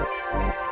Música